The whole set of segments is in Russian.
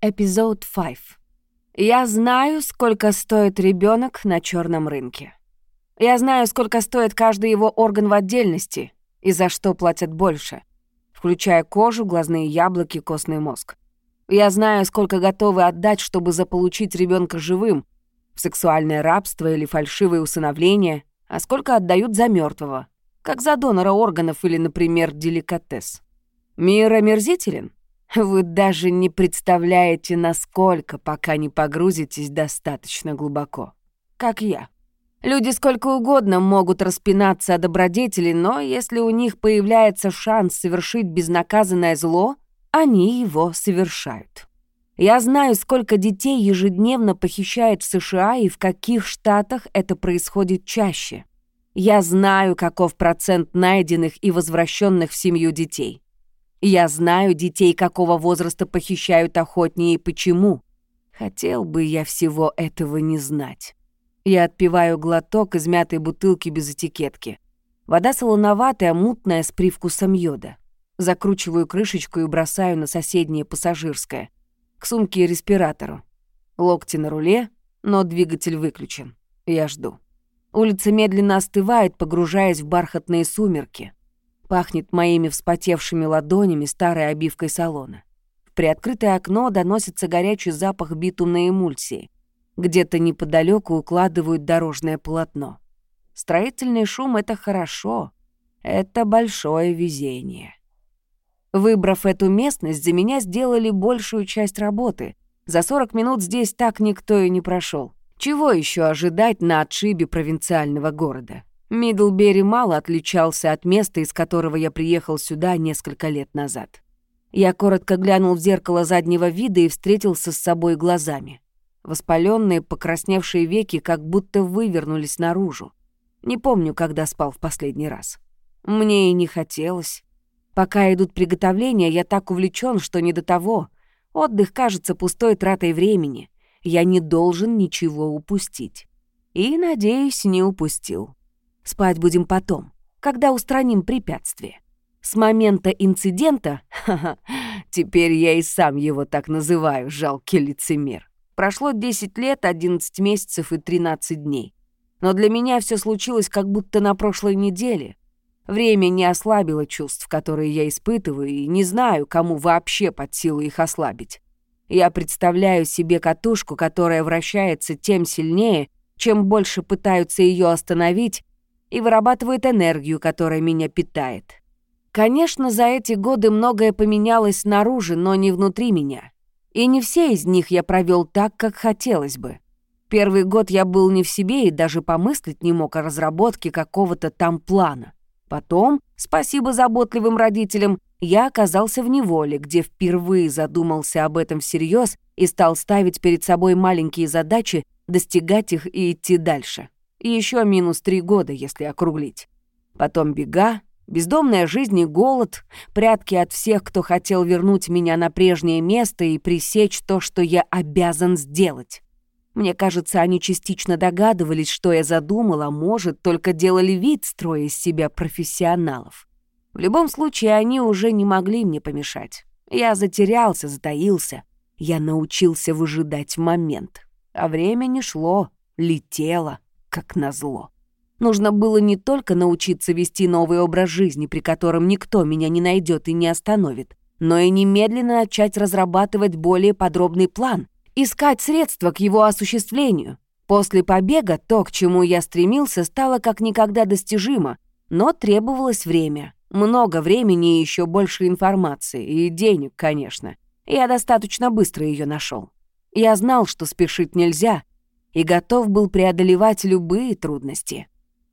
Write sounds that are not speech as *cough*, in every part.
Эпизод 5. Я знаю, сколько стоит ребенок на черном рынке. Я знаю, сколько стоит каждый его орган в отдельности и за что платят больше, включая кожу, глазные яблоки, костный мозг. Я знаю, сколько готовы отдать, чтобы заполучить ребенка живым, в сексуальное рабство или фальшивое усыновление, а сколько отдают за мертвого, как за донора органов или, например, деликатес. Мир омерзителен? Вы даже не представляете, насколько, пока не погрузитесь достаточно глубоко. Как я. Люди сколько угодно могут распинаться о добродетели, но если у них появляется шанс совершить безнаказанное зло, они его совершают. Я знаю, сколько детей ежедневно похищают в США и в каких штатах это происходит чаще. Я знаю, каков процент найденных и возвращенных в семью детей. Я знаю детей, какого возраста похищают охотнее и почему. Хотел бы я всего этого не знать. Я отпиваю глоток из мятой бутылки без этикетки. Вода солоноватая, мутная, с привкусом йода. Закручиваю крышечку и бросаю на соседнее пассажирское. К сумке и респиратору. Локти на руле, но двигатель выключен. Я жду. Улица медленно остывает, погружаясь в бархатные сумерки. Пахнет моими вспотевшими ладонями старой обивкой салона. В приоткрытое окно доносится горячий запах битумной эмульсии. Где-то неподалеку укладывают дорожное полотно. Строительный шум — это хорошо. Это большое везение. Выбрав эту местность, за меня сделали большую часть работы. За 40 минут здесь так никто и не прошел. Чего еще ожидать на отшибе провинциального города? Мидлбери мало отличался от места, из которого я приехал сюда несколько лет назад. Я коротко глянул в зеркало заднего вида и встретился с собой глазами. Воспаленные, покрасневшие веки как будто вывернулись наружу. Не помню, когда спал в последний раз. Мне и не хотелось. Пока идут приготовления, я так увлечен, что не до того. Отдых кажется пустой тратой времени. Я не должен ничего упустить. И, надеюсь, не упустил. Спать будем потом, когда устраним препятствие. С момента инцидента, *laughs* теперь я и сам его так называю, жалкий лицемер. Прошло 10 лет, 11 месяцев и 13 дней. Но для меня все случилось как будто на прошлой неделе. Время не ослабило чувств, которые я испытываю, и не знаю, кому вообще под силу их ослабить. Я представляю себе катушку, которая вращается тем сильнее, чем больше пытаются ее остановить, и вырабатывает энергию, которая меня питает. Конечно, за эти годы многое поменялось снаружи, но не внутри меня. И не все из них я провел так, как хотелось бы. Первый год я был не в себе и даже помыслить не мог о разработке какого-то там плана. Потом, спасибо заботливым родителям, я оказался в неволе, где впервые задумался об этом всерьез и стал ставить перед собой маленькие задачи, достигать их и идти дальше. И еще минус три года, если округлить. Потом бега, бездомная жизнь и голод, прятки от всех, кто хотел вернуть меня на прежнее место и пресечь то, что я обязан сделать. Мне кажется, они частично догадывались, что я задумала, может, только делали вид, строя из себя профессионалов. В любом случае, они уже не могли мне помешать. Я затерялся, затаился. Я научился выжидать момент. А время не шло, летело как назло. Нужно было не только научиться вести новый образ жизни, при котором никто меня не найдет и не остановит, но и немедленно начать разрабатывать более подробный план, искать средства к его осуществлению. После побега то, к чему я стремился, стало как никогда достижимо, но требовалось время. Много времени и еще больше информации, и денег, конечно. Я достаточно быстро ее нашел. Я знал, что спешить нельзя, и готов был преодолевать любые трудности.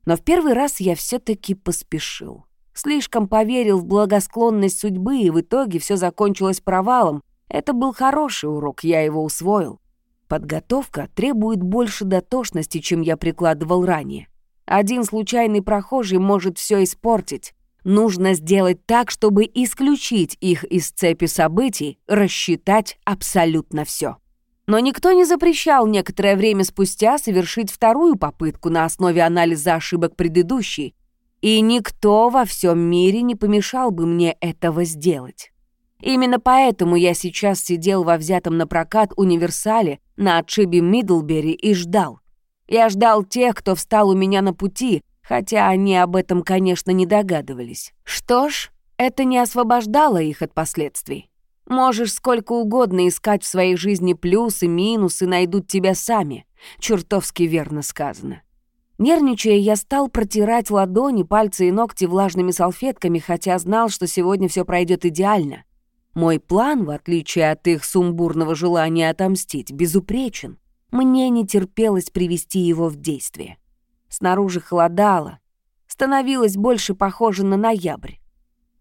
Но в первый раз я все таки поспешил. Слишком поверил в благосклонность судьбы, и в итоге все закончилось провалом. Это был хороший урок, я его усвоил. Подготовка требует больше дотошности, чем я прикладывал ранее. Один случайный прохожий может все испортить. Нужно сделать так, чтобы исключить их из цепи событий, рассчитать абсолютно все. Но никто не запрещал некоторое время спустя совершить вторую попытку на основе анализа ошибок предыдущей, и никто во всем мире не помешал бы мне этого сделать. Именно поэтому я сейчас сидел во взятом на прокат универсале на отшибе Мидлбери и ждал. Я ждал тех, кто встал у меня на пути, хотя они об этом, конечно, не догадывались. Что ж, это не освобождало их от последствий. Можешь сколько угодно искать в своей жизни плюсы, минусы, найдут тебя сами. Чертовски верно сказано. Нервничая, я стал протирать ладони, пальцы и ногти влажными салфетками, хотя знал, что сегодня все пройдет идеально. Мой план, в отличие от их сумбурного желания отомстить, безупречен. Мне не терпелось привести его в действие. Снаружи холодало, становилось больше похоже на ноябрь.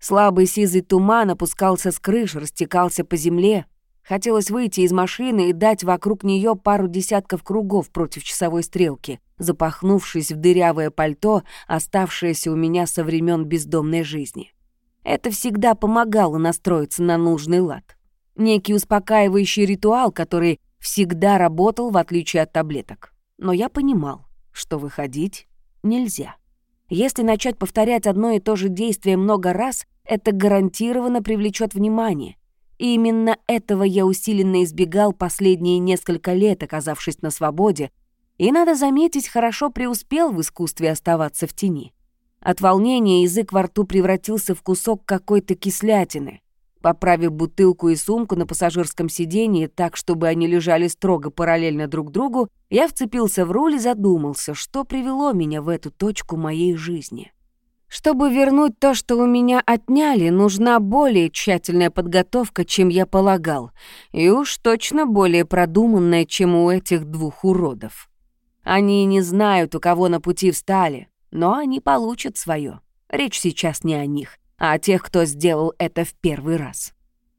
Слабый сизый туман опускался с крыш, растекался по земле. Хотелось выйти из машины и дать вокруг нее пару десятков кругов против часовой стрелки, запахнувшись в дырявое пальто, оставшееся у меня со времен бездомной жизни. Это всегда помогало настроиться на нужный лад. Некий успокаивающий ритуал, который всегда работал в отличие от таблеток. Но я понимал, что выходить нельзя. Если начать повторять одно и то же действие много раз, это гарантированно привлечет внимание. И именно этого я усиленно избегал последние несколько лет, оказавшись на свободе, и, надо заметить, хорошо преуспел в искусстве оставаться в тени. От волнения язык во рту превратился в кусок какой-то кислятины. Поправив бутылку и сумку на пассажирском сиденье так, чтобы они лежали строго параллельно друг другу, я вцепился в руль и задумался, что привело меня в эту точку моей жизни. Чтобы вернуть то, что у меня отняли, нужна более тщательная подготовка, чем я полагал, и уж точно более продуманная, чем у этих двух уродов. Они не знают, у кого на пути встали, но они получат свое. Речь сейчас не о них, а о тех, кто сделал это в первый раз.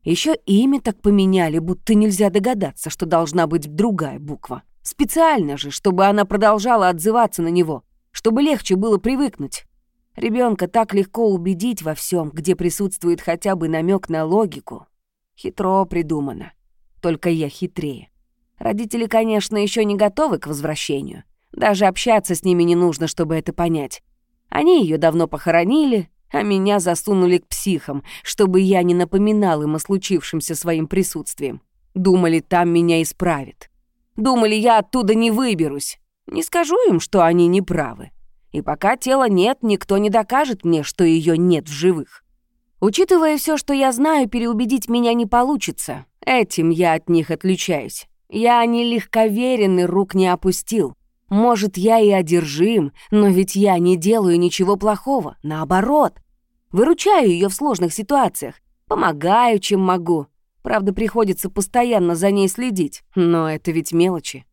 Еще имя так поменяли, будто нельзя догадаться, что должна быть другая буква. Специально же, чтобы она продолжала отзываться на него, чтобы легче было привыкнуть. Ребенка так легко убедить во всем, где присутствует хотя бы намек на логику. Хитро придумано. Только я хитрее. Родители, конечно, еще не готовы к возвращению. Даже общаться с ними не нужно, чтобы это понять. Они ее давно похоронили, а меня засунули к психам, чтобы я не напоминал им о случившемся своим присутствием. Думали, там меня исправят. Думали, я оттуда не выберусь. Не скажу им, что они не правы. И пока тела нет, никто не докажет мне, что ее нет в живых. Учитывая все, что я знаю, переубедить меня не получится. Этим я от них отличаюсь. Я не легковерен и рук не опустил. Может, я и одержим, но ведь я не делаю ничего плохого, наоборот. Выручаю ее в сложных ситуациях, помогаю, чем могу. Правда, приходится постоянно за ней следить, но это ведь мелочи.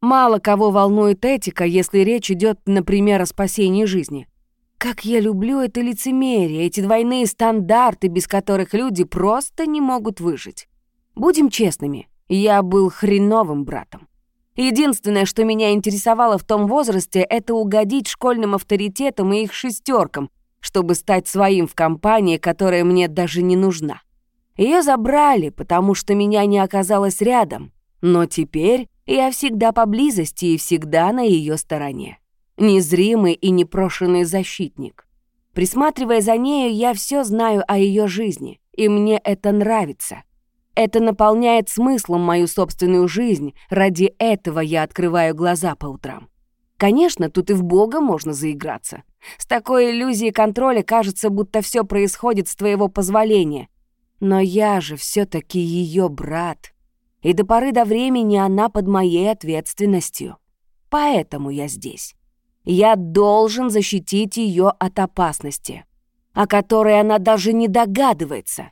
Мало кого волнует этика, если речь идет, например, о спасении жизни. Как я люблю это лицемерие, эти двойные стандарты, без которых люди просто не могут выжить. Будем честными, я был хреновым братом. Единственное, что меня интересовало в том возрасте, это угодить школьным авторитетам и их шестеркам, чтобы стать своим в компании, которая мне даже не нужна. Ее забрали, потому что меня не оказалось рядом, но теперь я всегда поблизости и всегда на ее стороне. Незримый и непрошенный защитник. Присматривая за нею, я все знаю о ее жизни, и мне это нравится. Это наполняет смыслом мою собственную жизнь, ради этого я открываю глаза по утрам. Конечно, тут и в Бога можно заиграться. С такой иллюзией контроля кажется, будто все происходит с твоего позволения. Но я же все таки ее брат. И до поры до времени она под моей ответственностью. Поэтому я здесь. Я должен защитить ее от опасности, о которой она даже не догадывается.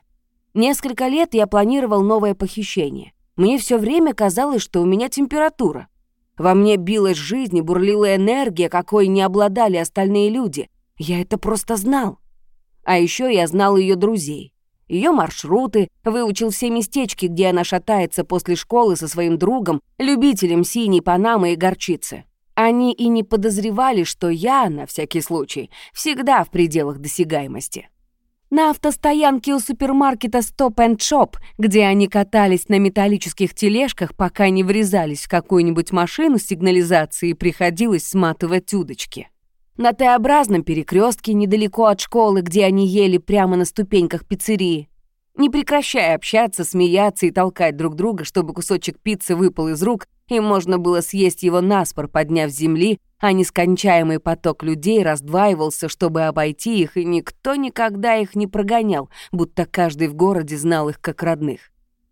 Несколько лет я планировал новое похищение. Мне все время казалось, что у меня температура. Во мне билась жизнь и бурлила энергия, какой не обладали остальные люди. Я это просто знал. А еще я знал ее друзей. Ее маршруты, выучил все местечки, где она шатается после школы со своим другом, любителем синей панамы и горчицы. Они и не подозревали, что я, на всякий случай, всегда в пределах досягаемости. На автостоянке у супермаркета Stop and Shop, где они катались на металлических тележках, пока не врезались в какую-нибудь машину с сигнализацией, приходилось сматывать удочки. На Т-образном перекрестке недалеко от школы, где они ели прямо на ступеньках пиццерии. не прекращая общаться, смеяться и толкать друг друга, чтобы кусочек пиццы выпал из рук, и можно было съесть его наспор, подняв земли, а нескончаемый поток людей раздваивался, чтобы обойти их, и никто никогда их не прогонял, будто каждый в городе знал их как родных.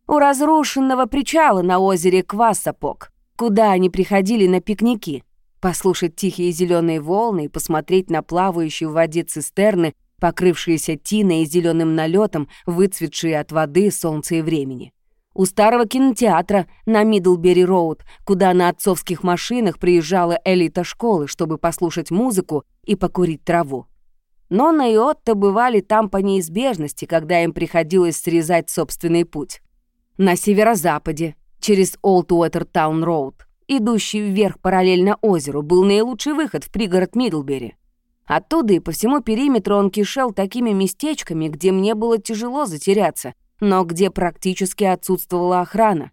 У разрушенного причала на озере Квасапок, куда они приходили на пикники, послушать тихие зеленые волны и посмотреть на плавающие в воде цистерны, покрывшиеся тиной и зеленым налетом, выцветшие от воды, солнца и времени. У старого кинотеатра на Мидлбери-Роуд, куда на отцовских машинах приезжала элита школы, чтобы послушать музыку и покурить траву. Нонна и Отто бывали там по неизбежности, когда им приходилось срезать собственный путь. На северо-западе, через Олд Уотертаун-Роуд, идущий вверх параллельно озеру, был наилучший выход в пригород Мидлбери. Оттуда и по всему периметру он кишел такими местечками, где мне было тяжело затеряться, но где практически отсутствовала охрана.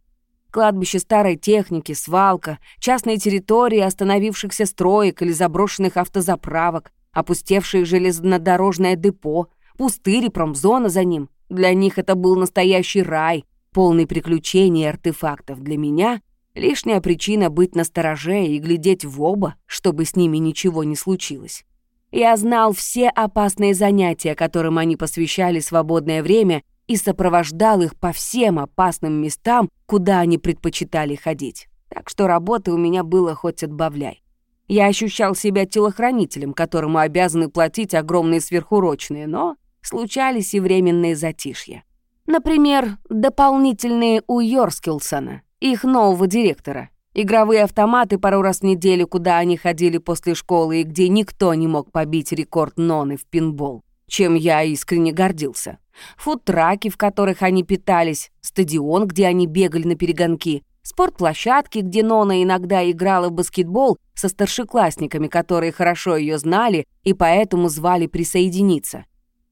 Кладбище старой техники, свалка, частные территории остановившихся строек или заброшенных автозаправок, опустевшее железнодорожное депо, пустырь и промзона за ним. Для них это был настоящий рай, полный приключений и артефактов. Для меня — лишняя причина быть настороже и глядеть в оба, чтобы с ними ничего не случилось. Я знал все опасные занятия, которым они посвящали свободное время, и сопровождал их по всем опасным местам, куда они предпочитали ходить. Так что работы у меня было хоть отбавляй. Я ощущал себя телохранителем, которому обязаны платить огромные сверхурочные, но случались и временные затишья. Например, дополнительные у Йорскилсона, их нового директора, Игровые автоматы пару раз в неделю, куда они ходили после школы и где никто не мог побить рекорд Ноны в пинбол, чем я искренне гордился. Фудтраки, в которых они питались, стадион, где они бегали на перегонки, спортплощадки, где Нона иногда играла в баскетбол со старшеклассниками, которые хорошо ее знали и поэтому звали присоединиться.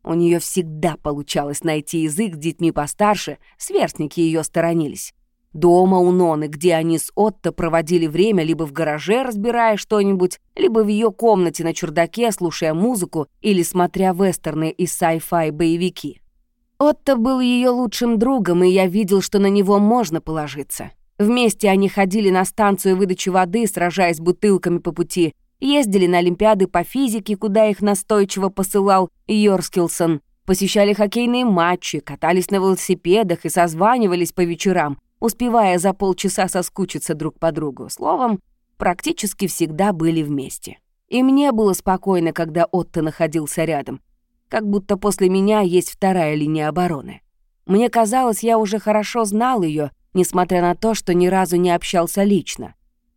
У нее всегда получалось найти язык с детьми постарше, сверстники ее сторонились. Дома у Ноны, где они с Отто проводили время либо в гараже, разбирая что-нибудь, либо в ее комнате на чердаке, слушая музыку или смотря вестерны и sci-fi боевики. Отто был ее лучшим другом, и я видел, что на него можно положиться. Вместе они ходили на станцию выдачи воды, сражаясь бутылками по пути, ездили на Олимпиады по физике, куда их настойчиво посылал Йорскилсон, посещали хоккейные матчи, катались на велосипедах и созванивались по вечерам, успевая за полчаса соскучиться друг по другу. Словом, практически всегда были вместе. И мне было спокойно, когда Отто находился рядом, как будто после меня есть вторая линия обороны. Мне казалось, я уже хорошо знал ее, несмотря на то, что ни разу не общался лично.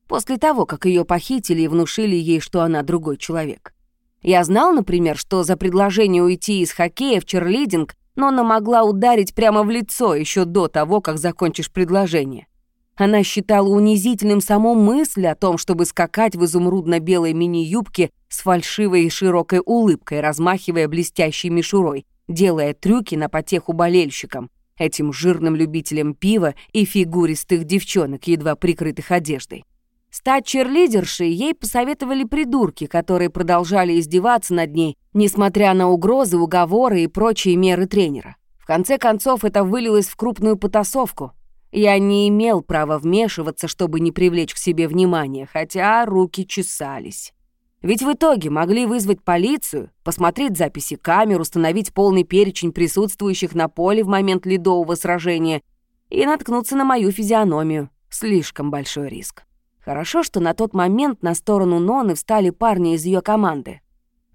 После того, как ее похитили и внушили ей, что она другой человек. Я знал, например, что за предложение уйти из хоккея в черлидинг но она могла ударить прямо в лицо еще до того, как закончишь предложение. Она считала унизительным саму мысль о том, чтобы скакать в изумрудно-белой мини-юбке с фальшивой и широкой улыбкой, размахивая блестящей мишурой, делая трюки на потеху болельщикам, этим жирным любителям пива и фигуристых девчонок, едва прикрытых одеждой. Стать черлидершей ей посоветовали придурки, которые продолжали издеваться над ней, несмотря на угрозы, уговоры и прочие меры тренера. В конце концов, это вылилось в крупную потасовку. Я не имел права вмешиваться, чтобы не привлечь к себе внимание, хотя руки чесались. Ведь в итоге могли вызвать полицию, посмотреть записи камер, установить полный перечень присутствующих на поле в момент ледового сражения и наткнуться на мою физиономию. Слишком большой риск. Хорошо, что на тот момент на сторону Ноны встали парни из ее команды.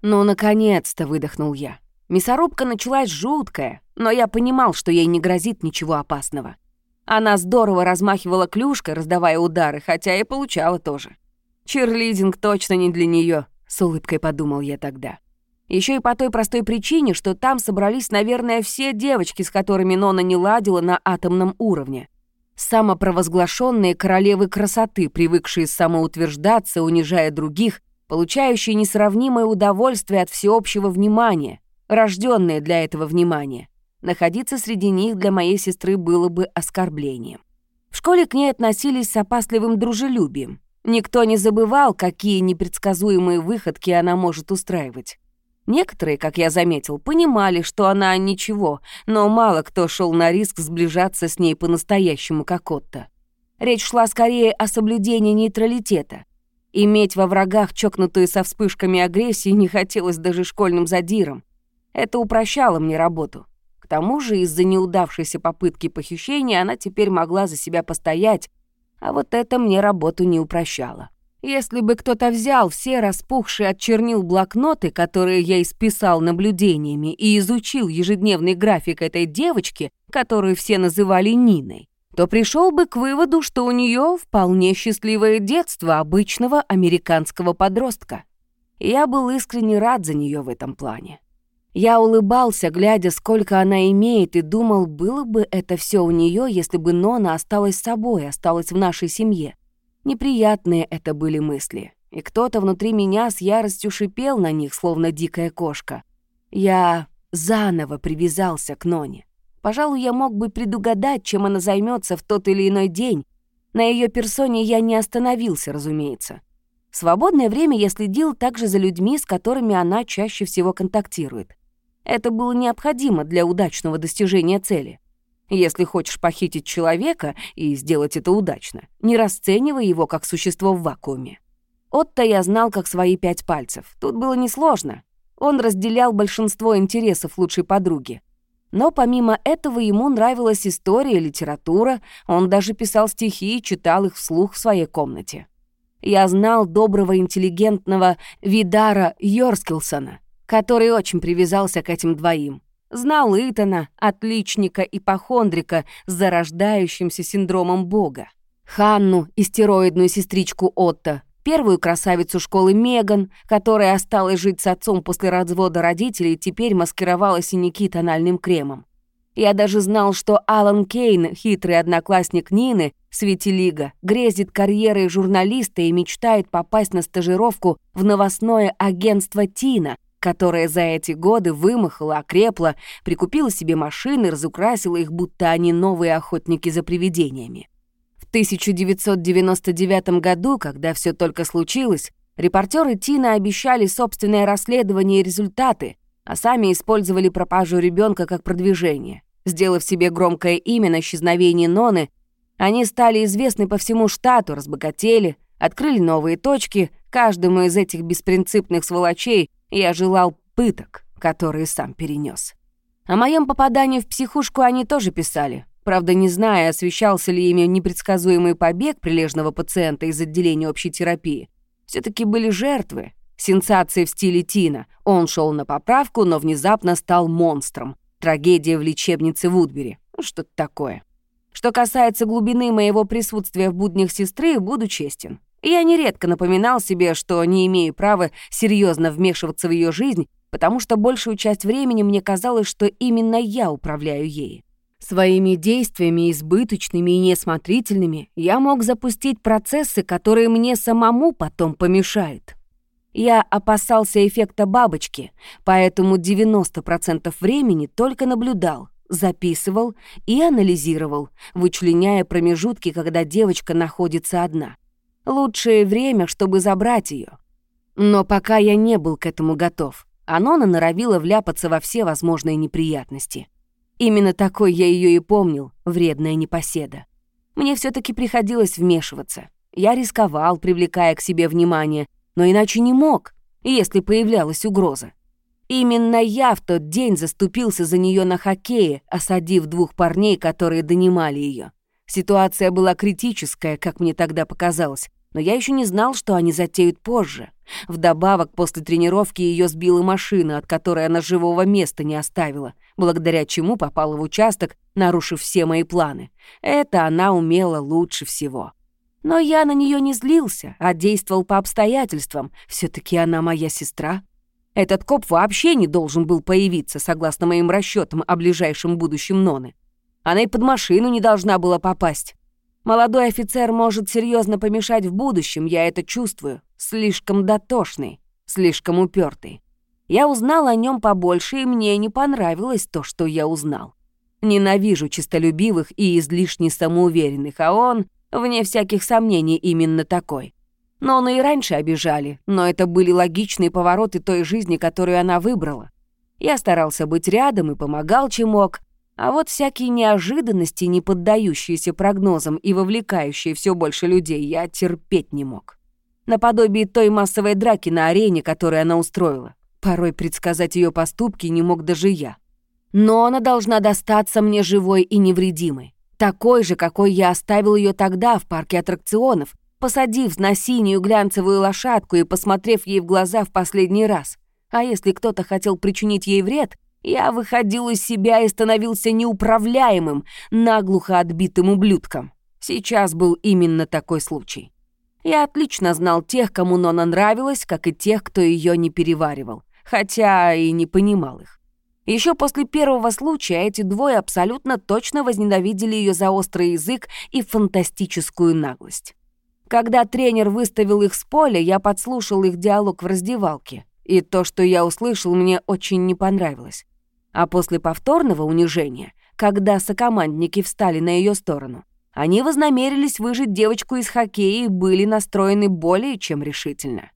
«Ну, наконец-то!» — выдохнул я. Мясорубка началась жуткая, но я понимал, что ей не грозит ничего опасного. Она здорово размахивала клюшкой, раздавая удары, хотя и получала тоже. «Чирлидинг точно не для нее, с улыбкой подумал я тогда. Еще и по той простой причине, что там собрались, наверное, все девочки, с которыми Нона не ладила на атомном уровне самопровозглашенные королевы красоты, привыкшие самоутверждаться, унижая других, получающие несравнимое удовольствие от всеобщего внимания, рожденные для этого внимания. Находиться среди них для моей сестры было бы оскорблением. В школе к ней относились с опасливым дружелюбием. Никто не забывал, какие непредсказуемые выходки она может устраивать. Некоторые, как я заметил, понимали, что она ничего, но мало кто шел на риск сближаться с ней по-настоящему, как Отто. Речь шла скорее о соблюдении нейтралитета. Иметь во врагах чокнутую со вспышками агрессии не хотелось даже школьным задирам. Это упрощало мне работу. К тому же из-за неудавшейся попытки похищения она теперь могла за себя постоять, а вот это мне работу не упрощало. Если бы кто-то взял все распухшие от чернил блокноты, которые я исписал наблюдениями, и изучил ежедневный график этой девочки, которую все называли Ниной, то пришел бы к выводу, что у нее вполне счастливое детство обычного американского подростка. Я был искренне рад за нее в этом плане. Я улыбался, глядя, сколько она имеет, и думал, было бы это все у нее, если бы Нона осталась с собой, осталась в нашей семье. Неприятные это были мысли, и кто-то внутри меня с яростью шипел на них, словно дикая кошка. Я заново привязался к Ноне. Пожалуй, я мог бы предугадать, чем она займется в тот или иной день. На ее персоне я не остановился, разумеется. В свободное время я следил также за людьми, с которыми она чаще всего контактирует. Это было необходимо для удачного достижения цели. Если хочешь похитить человека и сделать это удачно, не расценивай его как существо в вакууме. Отто я знал как свои пять пальцев. Тут было несложно. Он разделял большинство интересов лучшей подруги. Но помимо этого ему нравилась история, литература, он даже писал стихи и читал их вслух в своей комнате. Я знал доброго интеллигентного Видара Йорскилсона, который очень привязался к этим двоим. Знал Итана, отличника и похондрика с зарождающимся синдромом Бога. Ханну, истероидную сестричку Отто, первую красавицу школы Меган, которая осталась жить с отцом после развода родителей и теперь маскировала синяки тональным кремом. Я даже знал, что Алан Кейн, хитрый одноклассник Нины, Светилига, грезит карьерой журналиста и мечтает попасть на стажировку в новостное агентство «Тина», которая за эти годы вымахала, окрепла, прикупила себе машины, разукрасила их, будто они новые охотники за привидениями. В 1999 году, когда все только случилось, репортеры Тина обещали собственное расследование и результаты, а сами использовали пропажу ребенка как продвижение. Сделав себе громкое имя на исчезновении Ноны, они стали известны по всему штату, разбогатели, открыли новые точки, каждому из этих беспринципных сволочей я желал пыток, которые сам перенес. О моем попадании в психушку они тоже писали. Правда, не зная, освещался ли ими непредсказуемый побег прилежного пациента из отделения общей терапии. все таки были жертвы. Сенсации в стиле Тина. Он шел на поправку, но внезапно стал монстром. Трагедия в лечебнице Вудбери. Ну, что-то такое. Что касается глубины моего присутствия в буднях сестры, буду честен. Я нередко напоминал себе, что не имею права серьезно вмешиваться в ее жизнь, потому что большую часть времени мне казалось, что именно я управляю ей. Своими действиями, избыточными и неосмотрительными, я мог запустить процессы, которые мне самому потом помешают. Я опасался эффекта бабочки, поэтому 90% времени только наблюдал, записывал и анализировал, вычленяя промежутки, когда девочка находится одна — Лучшее время, чтобы забрать ее. Но пока я не был к этому готов, Анона норовила вляпаться во все возможные неприятности. Именно такой я ее и помнил, вредная непоседа. Мне все таки приходилось вмешиваться. Я рисковал, привлекая к себе внимание, но иначе не мог, если появлялась угроза. Именно я в тот день заступился за нее на хоккее, осадив двух парней, которые донимали ее. Ситуация была критическая, как мне тогда показалось, но я еще не знал, что они затеют позже. Вдобавок, после тренировки ее сбила машина, от которой она живого места не оставила, благодаря чему попала в участок, нарушив все мои планы. Это она умела лучше всего. Но я на нее не злился, а действовал по обстоятельствам. все таки она моя сестра. Этот коп вообще не должен был появиться, согласно моим расчетам о ближайшем будущем Ноны. Она и под машину не должна была попасть. Молодой офицер может серьезно помешать в будущем, я это чувствую. Слишком дотошный, слишком упертый. Я узнал о нем побольше, и мне не понравилось то, что я узнал. Ненавижу чистолюбивых и излишне самоуверенных, а он, вне всяких сомнений, именно такой. Но Нону и раньше обижали, но это были логичные повороты той жизни, которую она выбрала. Я старался быть рядом и помогал, чем мог, а вот всякие неожиданности, не поддающиеся прогнозам и вовлекающие все больше людей, я терпеть не мог. Наподобие той массовой драки на арене, которую она устроила. Порой предсказать ее поступки не мог даже я. Но она должна достаться мне живой и невредимой. Такой же, какой я оставил ее тогда в парке аттракционов, посадив на синюю глянцевую лошадку и посмотрев ей в глаза в последний раз. А если кто-то хотел причинить ей вред, я выходил из себя и становился неуправляемым, наглухо отбитым ублюдком. Сейчас был именно такой случай. Я отлично знал тех, кому Нона нравилась, как и тех, кто ее не переваривал, хотя и не понимал их. Еще после первого случая эти двое абсолютно точно возненавидели ее за острый язык и фантастическую наглость. Когда тренер выставил их с поля, я подслушал их диалог в раздевалке, и то, что я услышал, мне очень не понравилось. А после повторного унижения, когда сокомандники встали на ее сторону, они вознамерились выжить девочку из хоккея и были настроены более чем решительно.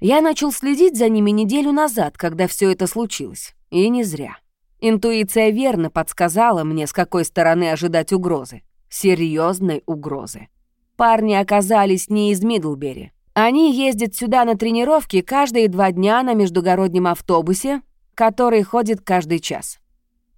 Я начал следить за ними неделю назад, когда все это случилось. И не зря. Интуиция верно подсказала мне, с какой стороны ожидать угрозы. Серьезной угрозы. Парни оказались не из Мидлбери. Они ездят сюда на тренировки каждые два дня на междугороднем автобусе, который ходит каждый час.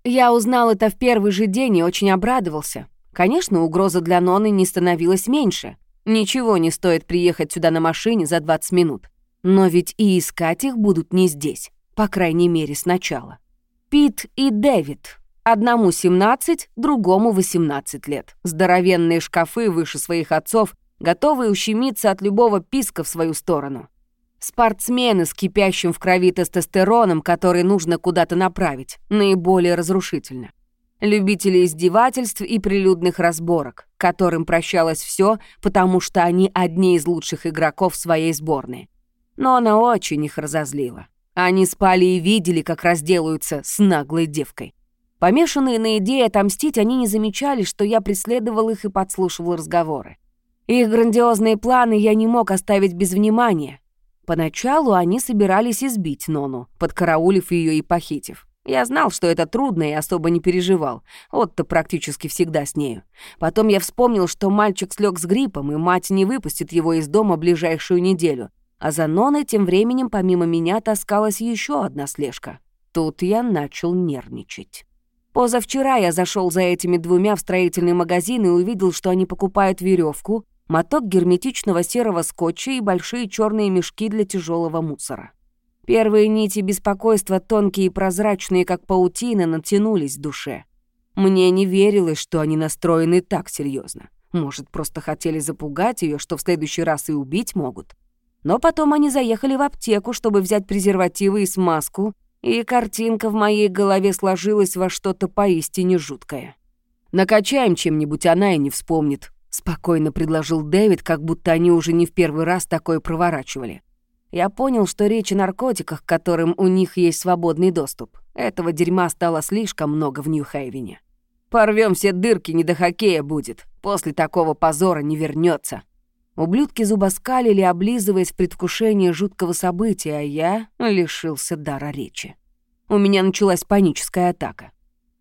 Я узнал это в первый же день и очень обрадовался. Конечно, угроза для Ноны не становилась меньше. Ничего не стоит приехать сюда на машине за 20 минут. Но ведь и искать их будут не здесь по крайней мере, сначала. Пит и Дэвид. Одному 17, другому 18 лет. Здоровенные шкафы выше своих отцов, готовые ущемиться от любого писка в свою сторону. Спортсмены с кипящим в крови тестостероном, который нужно куда-то направить, наиболее разрушительно. Любители издевательств и прилюдных разборок, которым прощалось все, потому что они одни из лучших игроков своей сборной. Но она очень их разозлила. Они спали и видели, как разделаются с наглой девкой. Помешанные на идее отомстить, они не замечали, что я преследовал их и подслушивал разговоры. Их грандиозные планы я не мог оставить без внимания. Поначалу они собирались избить Нону, подкараулив ее и похитив. Я знал, что это трудно и особо не переживал. Вот-то практически всегда с нею. Потом я вспомнил, что мальчик слег с гриппом, и мать не выпустит его из дома ближайшую неделю. А за Ноной тем временем помимо меня таскалась еще одна слежка. Тут я начал нервничать. Позавчера я зашел за этими двумя в строительный магазин и увидел, что они покупают веревку, моток герметичного серого скотча и большие черные мешки для тяжелого мусора. Первые нити беспокойства, тонкие и прозрачные, как паутина, натянулись в душе. Мне не верилось, что они настроены так серьезно. Может, просто хотели запугать ее, что в следующий раз и убить могут. Но потом они заехали в аптеку, чтобы взять презервативы и смазку, и картинка в моей голове сложилась во что-то поистине жуткое. «Накачаем чем-нибудь, она и не вспомнит», — спокойно предложил Дэвид, как будто они уже не в первый раз такое проворачивали. Я понял, что речь о наркотиках, к которым у них есть свободный доступ. Этого дерьма стало слишком много в Нью-Хейвене. Порвем все дырки, не до хоккея будет. После такого позора не вернется. Ублюдки зубоскалили, облизываясь в предвкушении жуткого события, а я лишился дара речи. У меня началась паническая атака.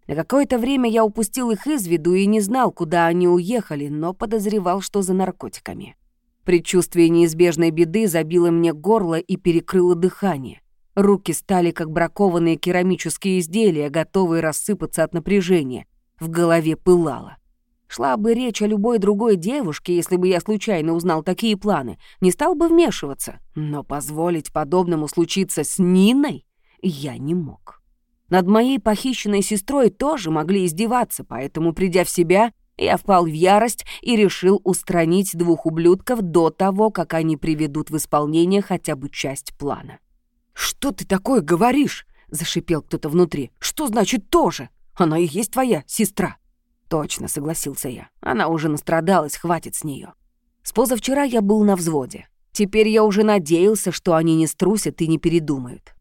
На какое-то время я упустил их из виду и не знал, куда они уехали, но подозревал, что за наркотиками. Предчувствие неизбежной беды забило мне горло и перекрыло дыхание. Руки стали как бракованные керамические изделия, готовые рассыпаться от напряжения. В голове пылало. Шла бы речь о любой другой девушке, если бы я случайно узнал такие планы, не стал бы вмешиваться. Но позволить подобному случиться с Ниной я не мог. Над моей похищенной сестрой тоже могли издеваться, поэтому, придя в себя, я впал в ярость и решил устранить двух ублюдков до того, как они приведут в исполнение хотя бы часть плана. «Что ты такое говоришь?» — зашипел кто-то внутри. «Что значит «тоже»? Она и есть твоя сестра». «Точно», — согласился я. «Она уже настрадалась, хватит с нее. С позавчера я был на взводе. Теперь я уже надеялся, что они не струсят и не передумают.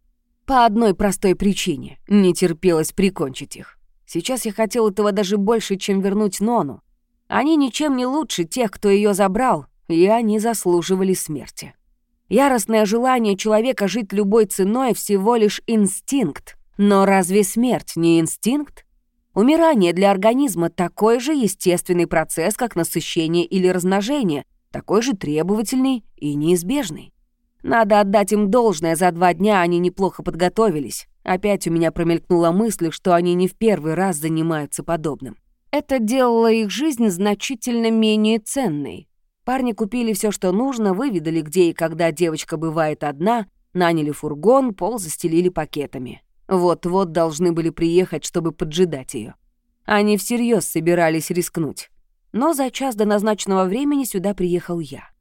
По одной простой причине — не терпелось прикончить их. Сейчас я хотел этого даже больше, чем вернуть Нону. Они ничем не лучше тех, кто ее забрал, и они заслуживали смерти. Яростное желание человека жить любой ценой всего лишь инстинкт. Но разве смерть не инстинкт? Умирание для организма такой же естественный процесс, как насыщение или размножение, такой же требовательный и неизбежный. Надо отдать им должное, за два дня они неплохо подготовились. Опять у меня промелькнула мысль, что они не в первый раз занимаются подобным. Это делало их жизнь значительно менее ценной. Парни купили все, что нужно, выведали, где и когда девочка бывает одна, наняли фургон, пол застелили пакетами. Вот-вот должны были приехать, чтобы поджидать ее. Они всерьез собирались рискнуть. Но за час до назначенного времени сюда приехал я.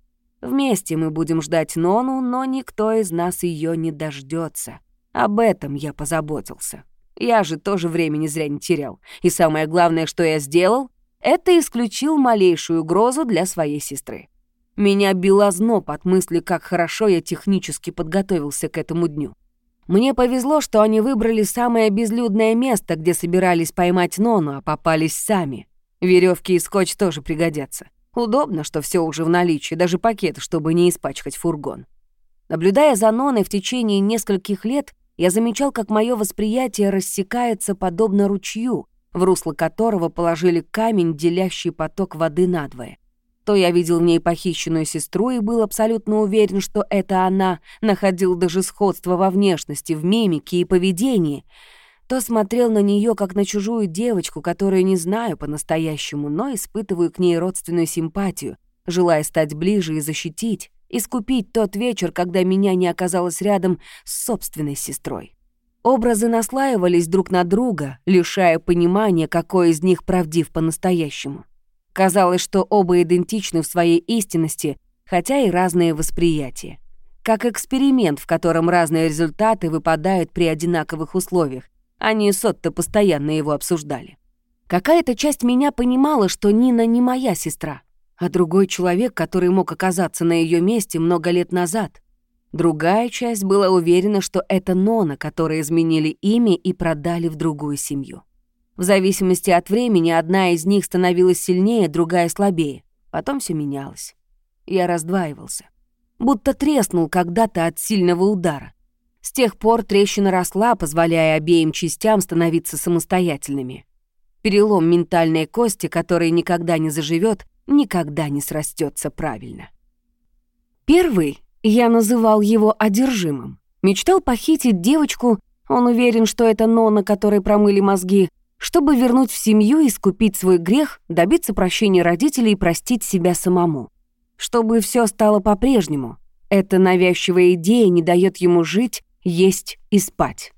Вместе мы будем ждать Нону, но никто из нас ее не дождется. Об этом я позаботился. Я же тоже времени зря не терял. И самое главное, что я сделал, это исключил малейшую угрозу для своей сестры. Меня било зноб от мысли, как хорошо я технически подготовился к этому дню. Мне повезло, что они выбрали самое безлюдное место, где собирались поймать Нону, а попались сами. Веревки и скотч тоже пригодятся. Удобно, что все уже в наличии, даже пакет, чтобы не испачкать фургон. Наблюдая за Ноной в течение нескольких лет, я замечал, как мое восприятие рассекается подобно ручью, в русло которого положили камень, делящий поток воды надвое. То я видел в ней похищенную сестру и был абсолютно уверен, что это она, находил даже сходство во внешности, в мимике и поведении, то смотрел на нее как на чужую девочку, которую не знаю по-настоящему, но испытываю к ней родственную симпатию, желая стать ближе и защитить, искупить тот вечер, когда меня не оказалось рядом с собственной сестрой. Образы наслаивались друг на друга, лишая понимания, какой из них правдив по-настоящему. Казалось, что оба идентичны в своей истинности, хотя и разные восприятия. Как эксперимент, в котором разные результаты выпадают при одинаковых условиях. Они с Отто постоянно его обсуждали. Какая-то часть меня понимала, что Нина не моя сестра, а другой человек, который мог оказаться на ее месте много лет назад. Другая часть была уверена, что это Нона, которые изменили имя и продали в другую семью. В зависимости от времени одна из них становилась сильнее, другая слабее. Потом все менялось. Я раздваивался. Будто треснул когда-то от сильного удара. С тех пор трещина росла, позволяя обеим частям становиться самостоятельными. Перелом ментальной кости, который никогда не заживет, никогда не срастется правильно. Первый, я называл его одержимым, мечтал похитить девочку, он уверен, что это Нона, которой промыли мозги, чтобы вернуть в семью, искупить свой грех, добиться прощения родителей и простить себя самому. Чтобы все стало по-прежнему. Эта навязчивая идея не дает ему жить, есть и спать.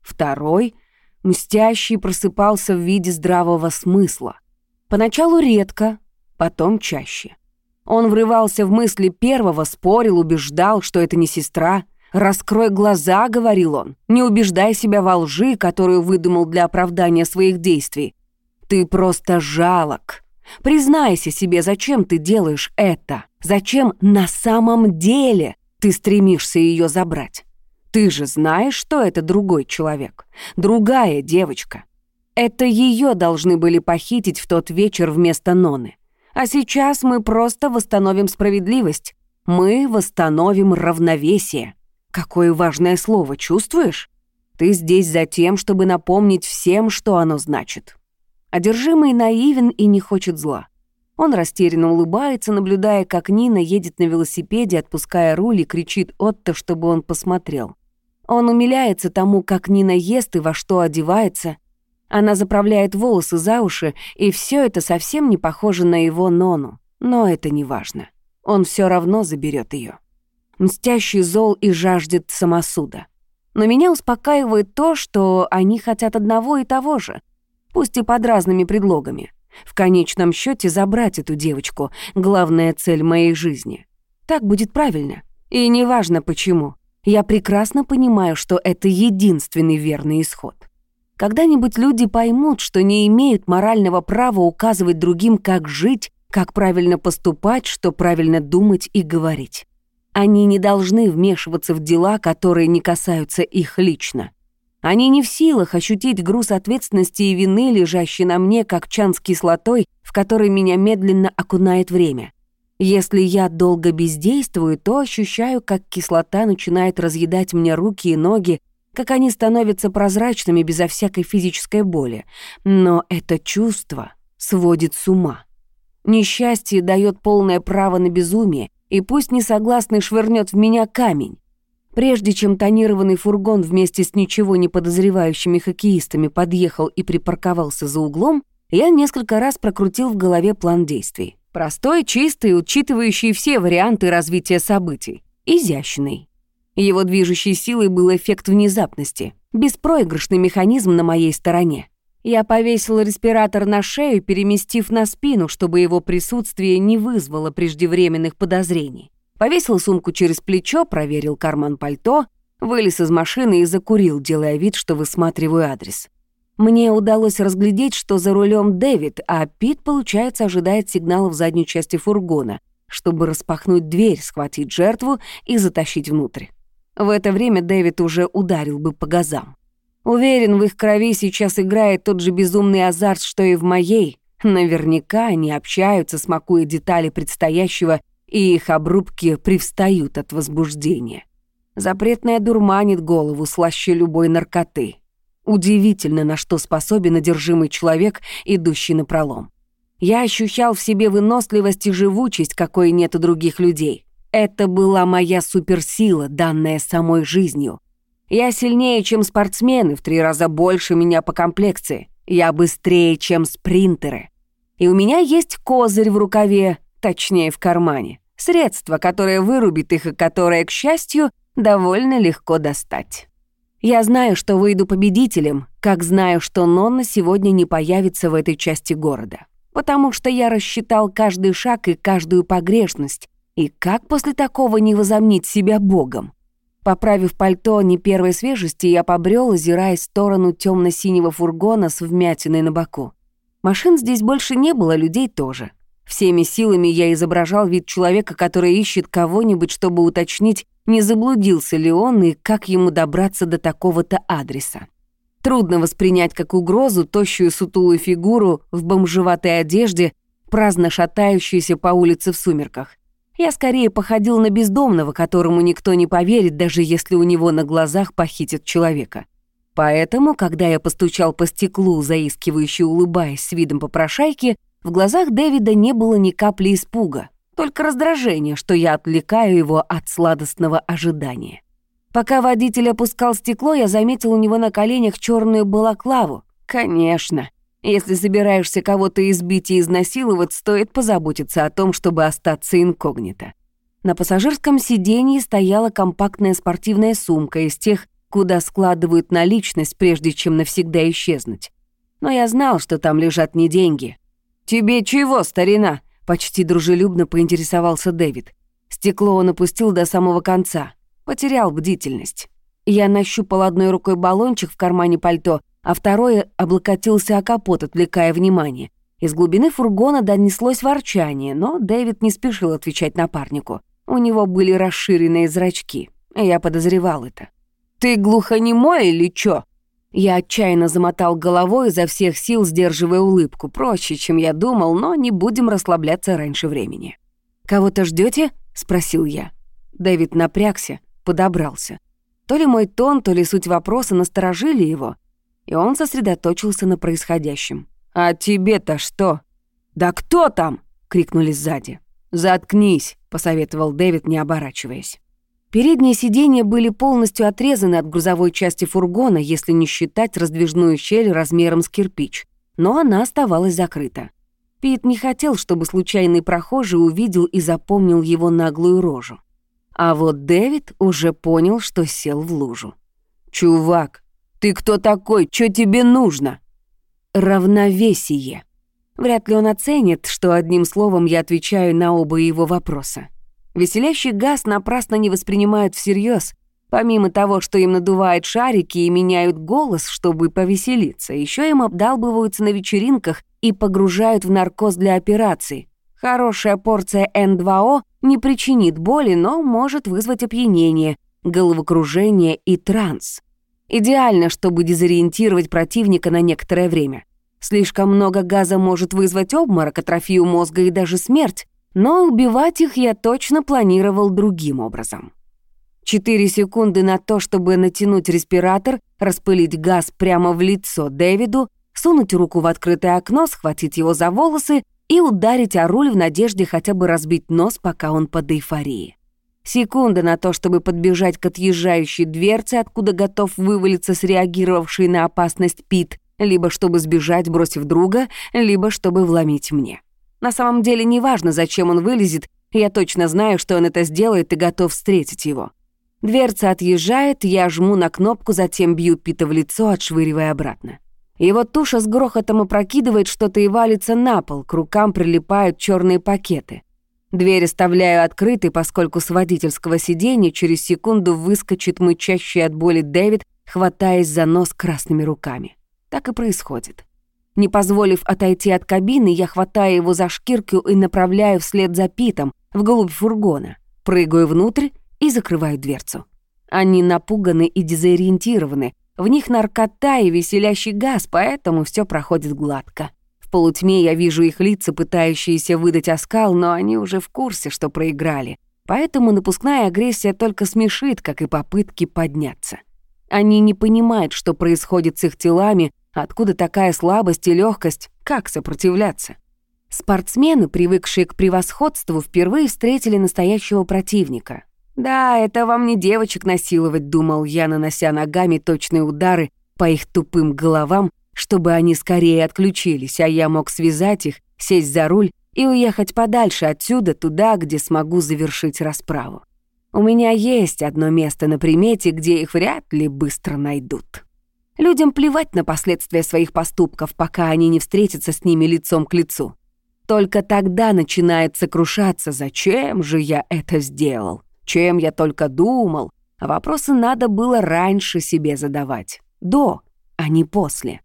Второй, мстящий, просыпался в виде здравого смысла. Поначалу редко, потом чаще. Он врывался в мысли первого, спорил, убеждал, что это не сестра — «Раскрой глаза», — говорил он, — «не убеждай себя во лжи, которую выдумал для оправдания своих действий. Ты просто жалок. Признайся себе, зачем ты делаешь это? Зачем на самом деле ты стремишься ее забрать? Ты же знаешь, что это другой человек, другая девочка. Это ее должны были похитить в тот вечер вместо Ноны. А сейчас мы просто восстановим справедливость. Мы восстановим равновесие. Какое важное слово, чувствуешь? Ты здесь за тем, чтобы напомнить всем, что оно значит. Одержимый наивен и не хочет зла. Он растерянно улыбается, наблюдая, как Нина едет на велосипеде, отпуская руль и кричит Отто, чтобы он посмотрел. Он умиляется тому, как Нина ест и во что одевается. Она заправляет волосы за уши, и все это совсем не похоже на его Нону. Но это не важно. Он все равно заберет ее мстящий зол и жаждет самосуда. Но меня успокаивает то, что они хотят одного и того же, пусть и под разными предлогами. В конечном счете забрать эту девочку — главная цель моей жизни. Так будет правильно. И неважно почему. Я прекрасно понимаю, что это единственный верный исход. Когда-нибудь люди поймут, что не имеют морального права указывать другим, как жить, как правильно поступать, что правильно думать и говорить. Они не должны вмешиваться в дела, которые не касаются их лично. Они не в силах ощутить груз ответственности и вины, лежащий на мне, как чан с кислотой, в который меня медленно окунает время. Если я долго бездействую, то ощущаю, как кислота начинает разъедать мне руки и ноги, как они становятся прозрачными безо всякой физической боли. Но это чувство сводит с ума. Несчастье дает полное право на безумие, и пусть несогласный швырнет в меня камень. Прежде чем тонированный фургон вместе с ничего не подозревающими хоккеистами подъехал и припарковался за углом, я несколько раз прокрутил в голове план действий. Простой, чистый, учитывающий все варианты развития событий. Изящный. Его движущей силой был эффект внезапности. Беспроигрышный механизм на моей стороне. Я повесил респиратор на шею, переместив на спину, чтобы его присутствие не вызвало преждевременных подозрений. Повесил сумку через плечо, проверил карман пальто, вылез из машины и закурил, делая вид, что высматриваю адрес. Мне удалось разглядеть, что за рулем Дэвид, а Пит, получается, ожидает сигнала в задней части фургона, чтобы распахнуть дверь, схватить жертву и затащить внутрь. В это время Дэвид уже ударил бы по газам. Уверен, в их крови сейчас играет тот же безумный азарт, что и в моей. Наверняка они общаются, смакуя детали предстоящего, и их обрубки привстают от возбуждения. Запретная дурманит голову слаще любой наркоты. Удивительно, на что способен одержимый человек, идущий на пролом. Я ощущал в себе выносливость и живучесть, какой нет у других людей. Это была моя суперсила, данная самой жизнью. Я сильнее, чем спортсмены, в три раза больше меня по комплекции. Я быстрее, чем спринтеры. И у меня есть козырь в рукаве, точнее, в кармане. Средство, которое вырубит их и которое, к счастью, довольно легко достать. Я знаю, что выйду победителем, как знаю, что Нонна сегодня не появится в этой части города. Потому что я рассчитал каждый шаг и каждую погрешность. И как после такого не возомнить себя богом? Поправив пальто не первой свежести, я побрел, озирая в сторону темно синего фургона с вмятиной на боку. Машин здесь больше не было, людей тоже. Всеми силами я изображал вид человека, который ищет кого-нибудь, чтобы уточнить, не заблудился ли он и как ему добраться до такого-то адреса. Трудно воспринять как угрозу тощую сутулую фигуру в бомжеватой одежде, праздно шатающуюся по улице в сумерках. Я скорее походил на бездомного, которому никто не поверит, даже если у него на глазах похитят человека. Поэтому, когда я постучал по стеклу, заискивающе улыбаясь с видом попрошайки, в глазах Дэвида не было ни капли испуга, только раздражение, что я отвлекаю его от сладостного ожидания. Пока водитель опускал стекло, я заметил у него на коленях черную балаклаву. Конечно, если собираешься кого-то избить и изнасиловать, стоит позаботиться о том, чтобы остаться инкогнито. На пассажирском сиденье стояла компактная спортивная сумка из тех, куда складывают наличность, прежде чем навсегда исчезнуть. Но я знал, что там лежат не деньги. «Тебе чего, старина?» Почти дружелюбно поинтересовался Дэвид. Стекло он опустил до самого конца. Потерял бдительность. Я нащупал одной рукой баллончик в кармане пальто, а второй облокотился о капот, отвлекая внимание. Из глубины фургона донеслось ворчание, но Дэвид не спешил отвечать напарнику. У него были расширенные зрачки. Я подозревал это. «Ты глухонемой или чё?» Я отчаянно замотал головой, изо всех сил сдерживая улыбку. Проще, чем я думал, но не будем расслабляться раньше времени. «Кого-то ждете? спросил я. Дэвид напрягся, подобрался. То ли мой тон, то ли суть вопроса насторожили его, и он сосредоточился на происходящем. «А тебе-то что?» «Да кто там?» — крикнули сзади. «Заткнись», — посоветовал Дэвид, не оборачиваясь. Передние сиденья были полностью отрезаны от грузовой части фургона, если не считать раздвижную щель размером с кирпич, но она оставалась закрыта. Пит не хотел, чтобы случайный прохожий увидел и запомнил его наглую рожу. А вот Дэвид уже понял, что сел в лужу. «Чувак, ты кто такой? Что тебе нужно?» «Равновесие». Вряд ли он оценит, что одним словом я отвечаю на оба его вопроса. Веселящий газ напрасно не воспринимают всерьез. Помимо того, что им надувают шарики и меняют голос, чтобы повеселиться, еще им обдалбываются на вечеринках и погружают в наркоз для операций. Хорошая порция N2O не причинит боли, но может вызвать опьянение, головокружение и транс. Идеально, чтобы дезориентировать противника на некоторое время. Слишком много газа может вызвать обморок, атрофию мозга и даже смерть, Но убивать их я точно планировал другим образом. Четыре секунды на то, чтобы натянуть респиратор, распылить газ прямо в лицо Дэвиду, сунуть руку в открытое окно, схватить его за волосы и ударить о руль в надежде хотя бы разбить нос, пока он под эйфорией. Секунда на то, чтобы подбежать к отъезжающей дверце, откуда готов вывалиться среагировавший на опасность Пит, либо чтобы сбежать, бросив друга, либо чтобы вломить мне. На самом деле неважно, зачем он вылезет, я точно знаю, что он это сделает и готов встретить его. Дверца отъезжает, я жму на кнопку, затем бью Пита в лицо, отшвыривая обратно. Его туша с грохотом опрокидывает что-то и валится на пол, к рукам прилипают черные пакеты. Дверь оставляю открытой, поскольку с водительского сиденья через секунду выскочит мычащий от боли Дэвид, хватаясь за нос красными руками. Так и происходит. Не позволив отойти от кабины, я хватаю его за шкирку и направляю вслед за Питом, вглубь фургона. Прыгаю внутрь и закрываю дверцу. Они напуганы и дезориентированы. В них наркота и веселящий газ, поэтому все проходит гладко. В полутьме я вижу их лица, пытающиеся выдать оскал, но они уже в курсе, что проиграли. Поэтому напускная агрессия только смешит, как и попытки подняться. Они не понимают, что происходит с их телами, откуда такая слабость и легкость, как сопротивляться. Спортсмены, привыкшие к превосходству, впервые встретили настоящего противника. «Да, это вам не девочек насиловать», — думал я, нанося ногами точные удары по их тупым головам, чтобы они скорее отключились, а я мог связать их, сесть за руль и уехать подальше отсюда, туда, где смогу завершить расправу. У меня есть одно место на примете, где их вряд ли быстро найдут. Людям плевать на последствия своих поступков, пока они не встретятся с ними лицом к лицу. Только тогда начинает сокрушаться, зачем же я это сделал, чем я только думал. Вопросы надо было раньше себе задавать, до, а не после.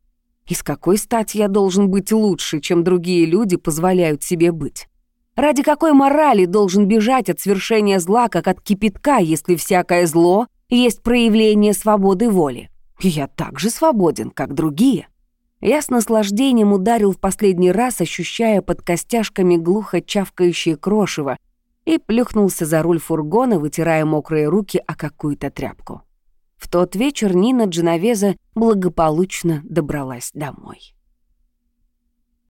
И с какой стати я должен быть лучше, чем другие люди позволяют себе быть? Ради какой морали должен бежать от свершения зла, как от кипятка, если всякое зло есть проявление свободы воли? Я так же свободен, как другие. Я с наслаждением ударил в последний раз, ощущая под костяшками глухо чавкающее крошево, и плюхнулся за руль фургона, вытирая мокрые руки о какую-то тряпку. В тот вечер Нина Дженовеза благополучно добралась домой.